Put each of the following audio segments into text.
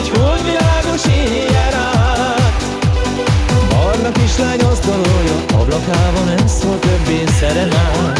egy holdvilágos éjjel át. Barna kislány azt gondolja, ablakában ez szól többé szerenát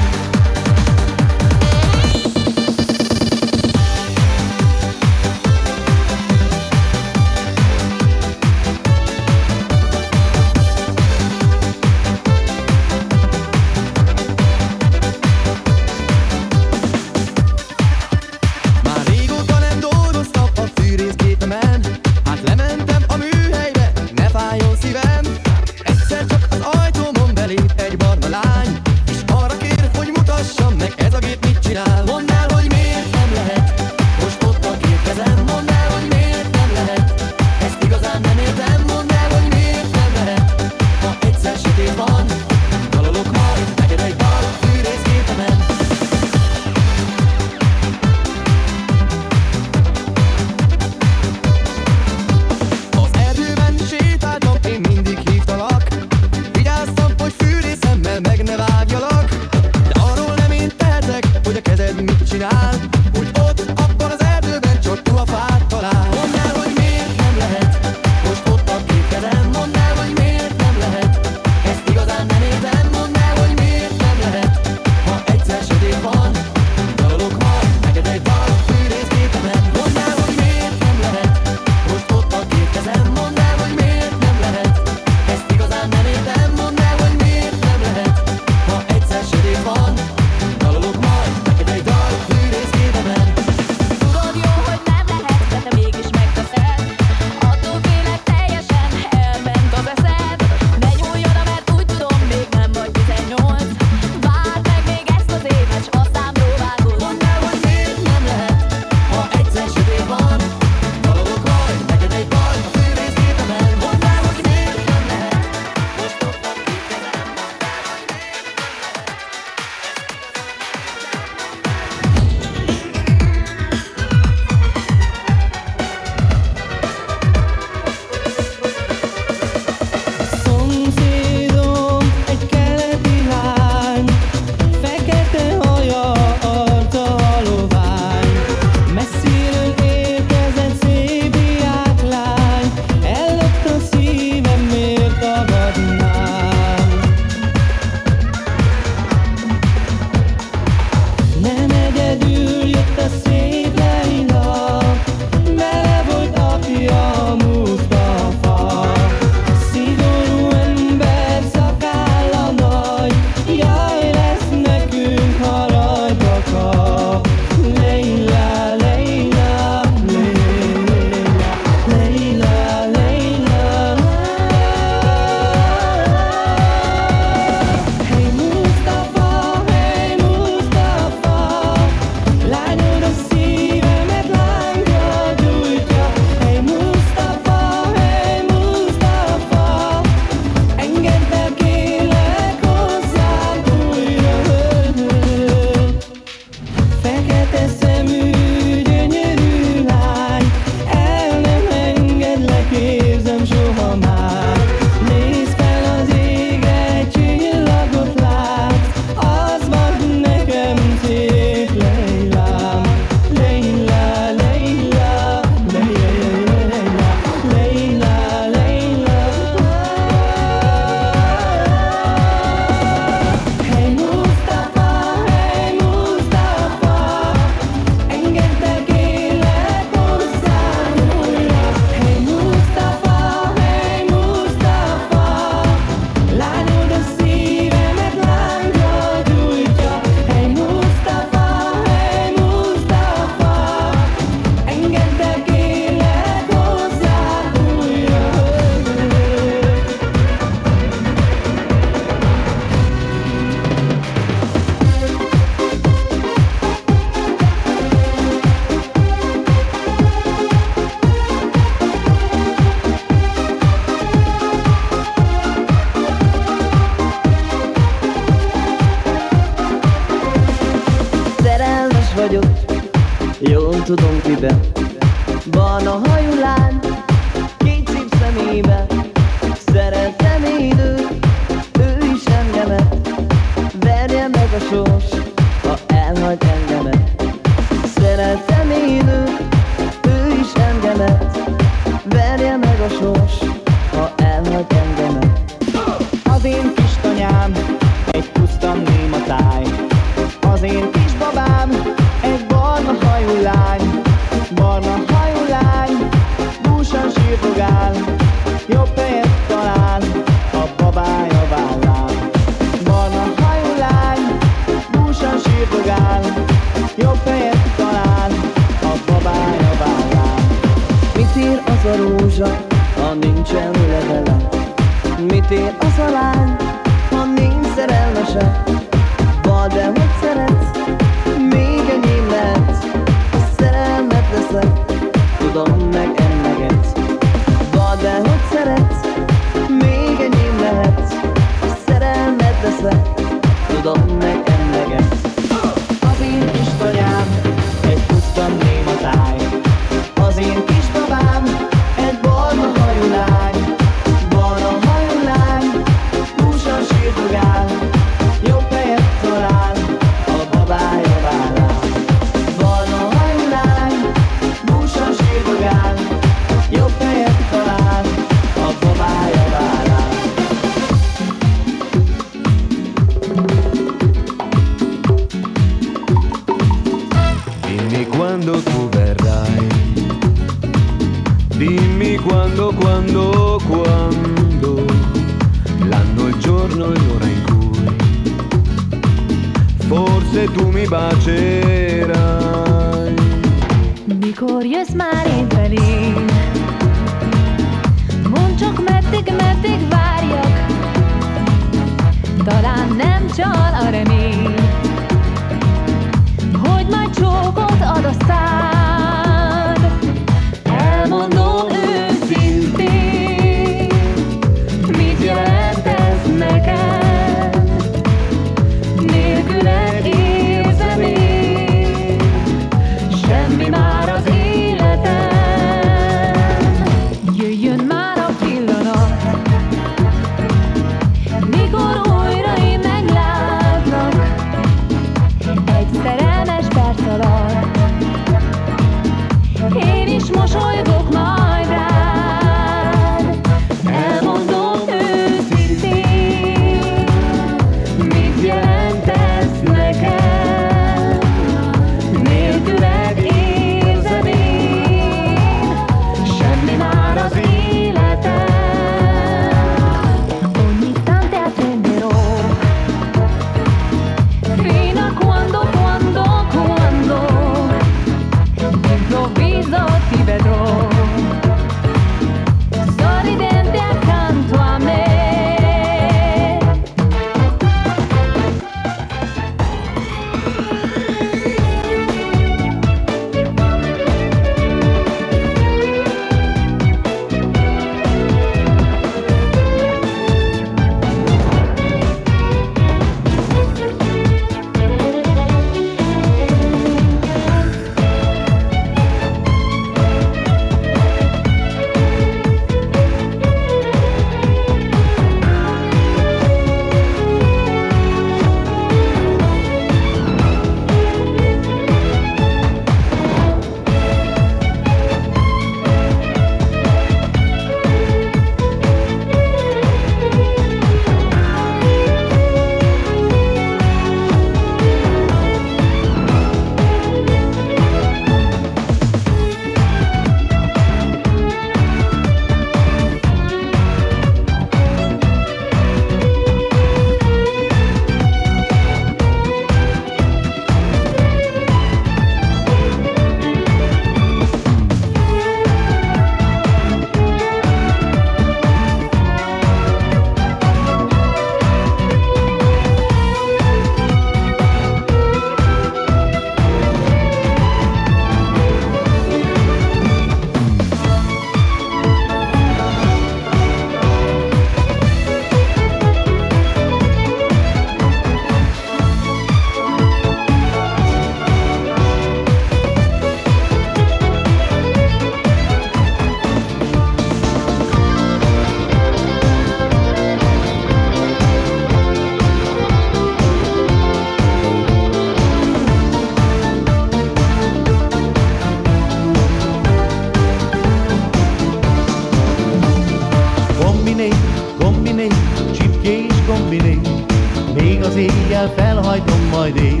majd én.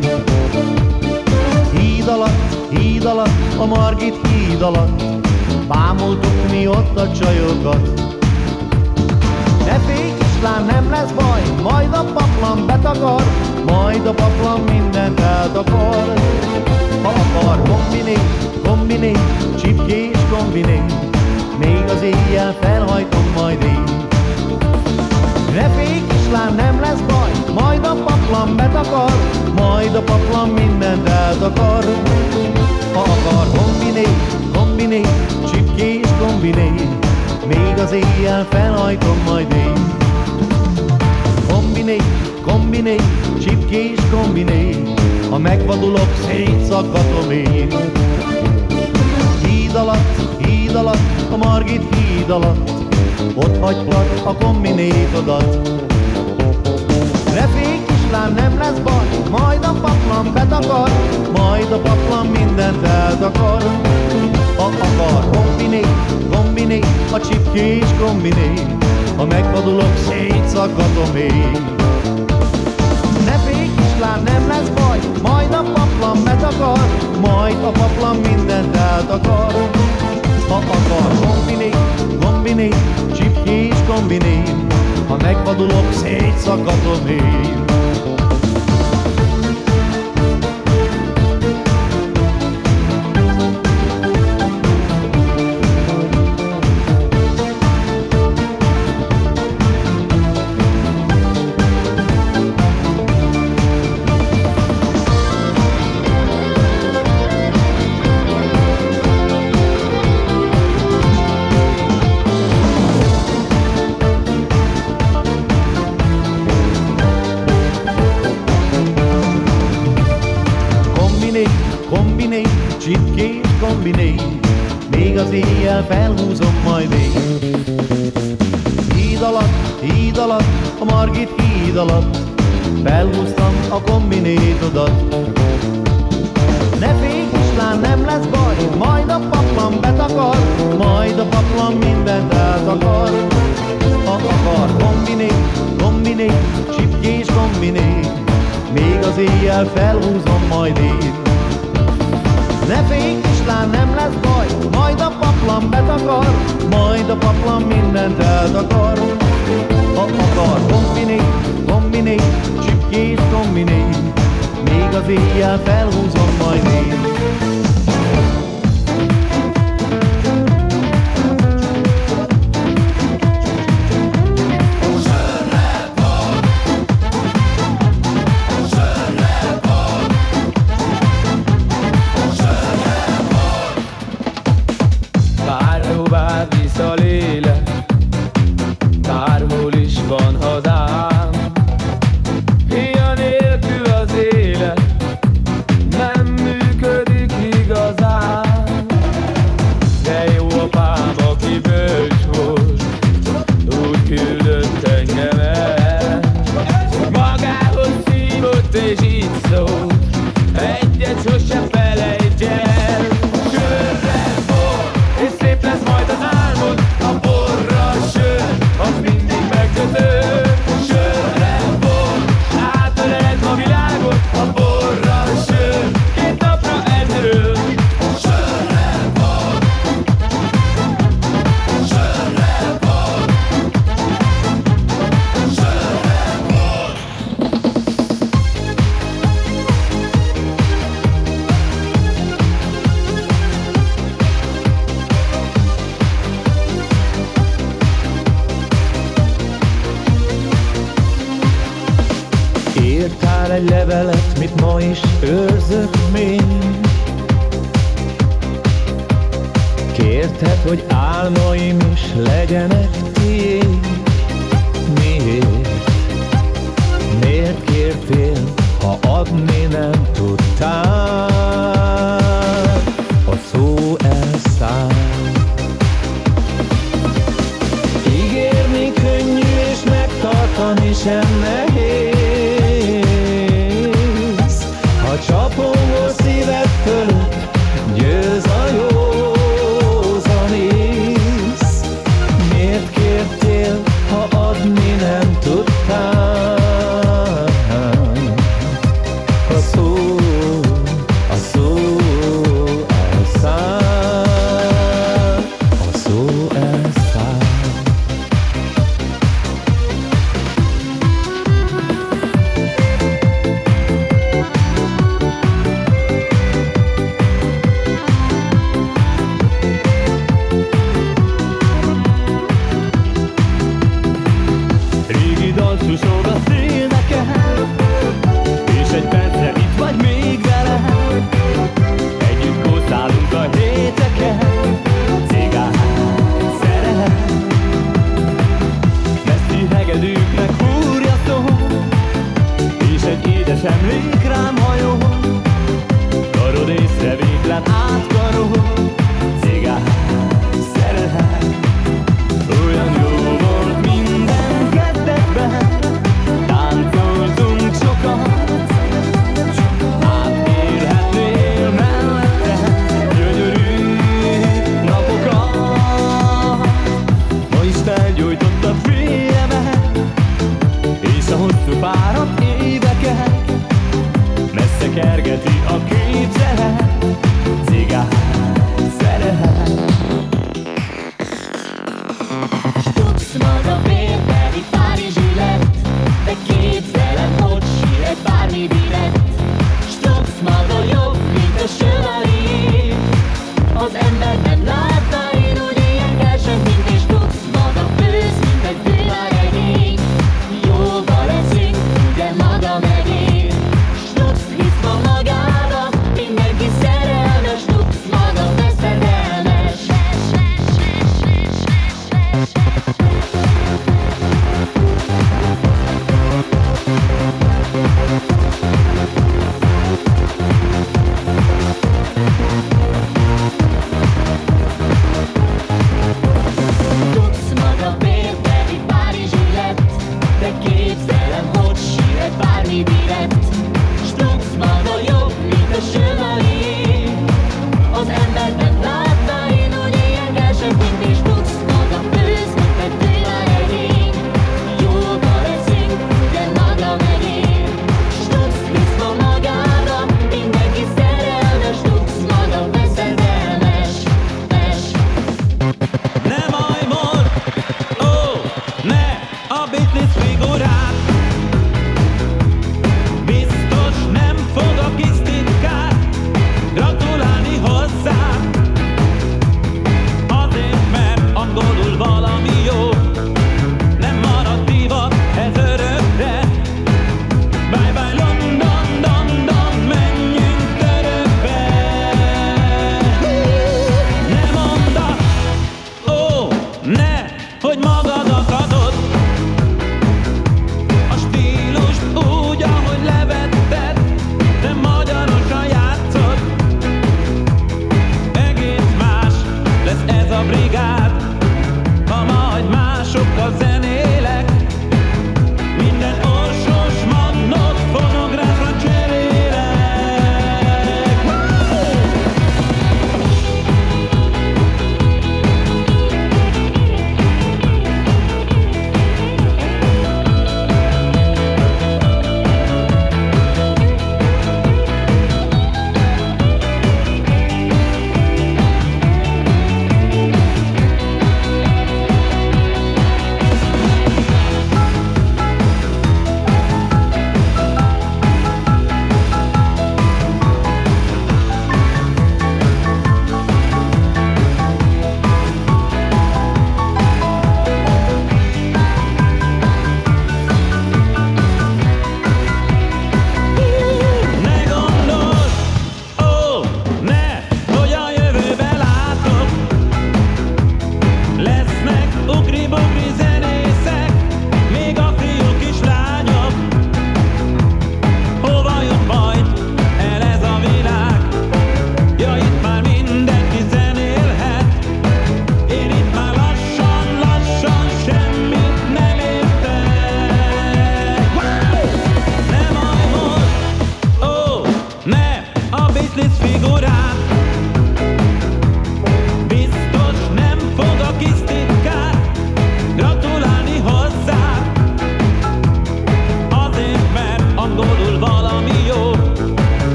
Híd alatt, híd alatt, a Margit híd alatt, bámultuk mi ott a csajokat. Majd a paplan mindent eltakar. Ha akar, kombiné, kombiné, csipkés kombiné, még az éjjel felhajtom majd én. Kombiné, kombiné, csipkés kombiné, ha megvadulok, szétszaggatom én. Híd alatt, híd alatt, a Margit híd alatt, ott hagytad a kombinétodat. Ne félj, kislán, nem lesz baj, majd a paplan betakar, majd a paplan mindent eltakar. Ha akar, kombiné, kombiné, a csipkés kombiné, ha megvadulok, szétszaggatom én. Ne félj, kislán, nem lesz baj, majd a paplan betakar, majd a paplan mindent eltakar. Ha akar, kombiné, kombiné, csipkés kombiné, ha megvadulok, szétszaggatom én. A kombinétodat. Ne félj, kislán, nem lesz baj, majd a paplan betakar, majd a paplan mindent eltakar. Ha akar, kombiné, kombiné, csipkés kombiné, még az éjjel felhúzom majd én. Ne félj, kislán, nem lesz baj, majd a paplan betakar, majd a paplan mindent eltakar. Ha akar, kombiné, kombiné, csipkés kombiné, még az éjjel felhúzom majd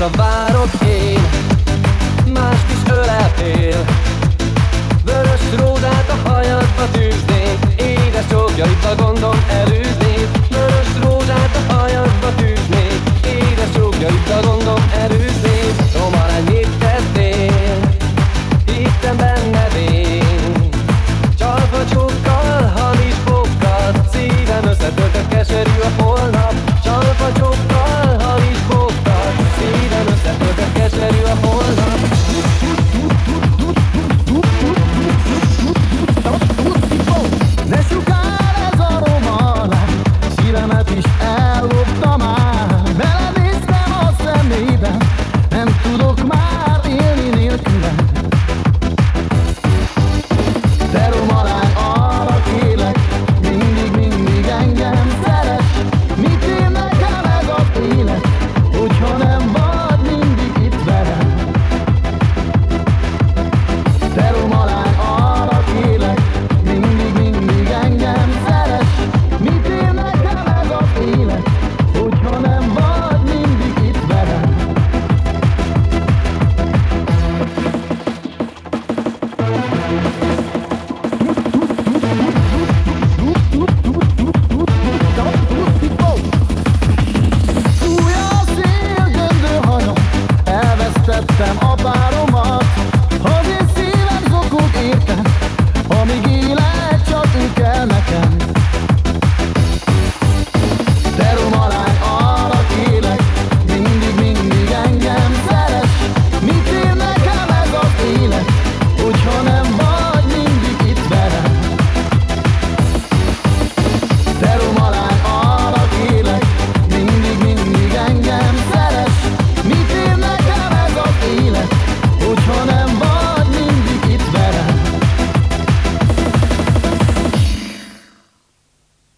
Salvar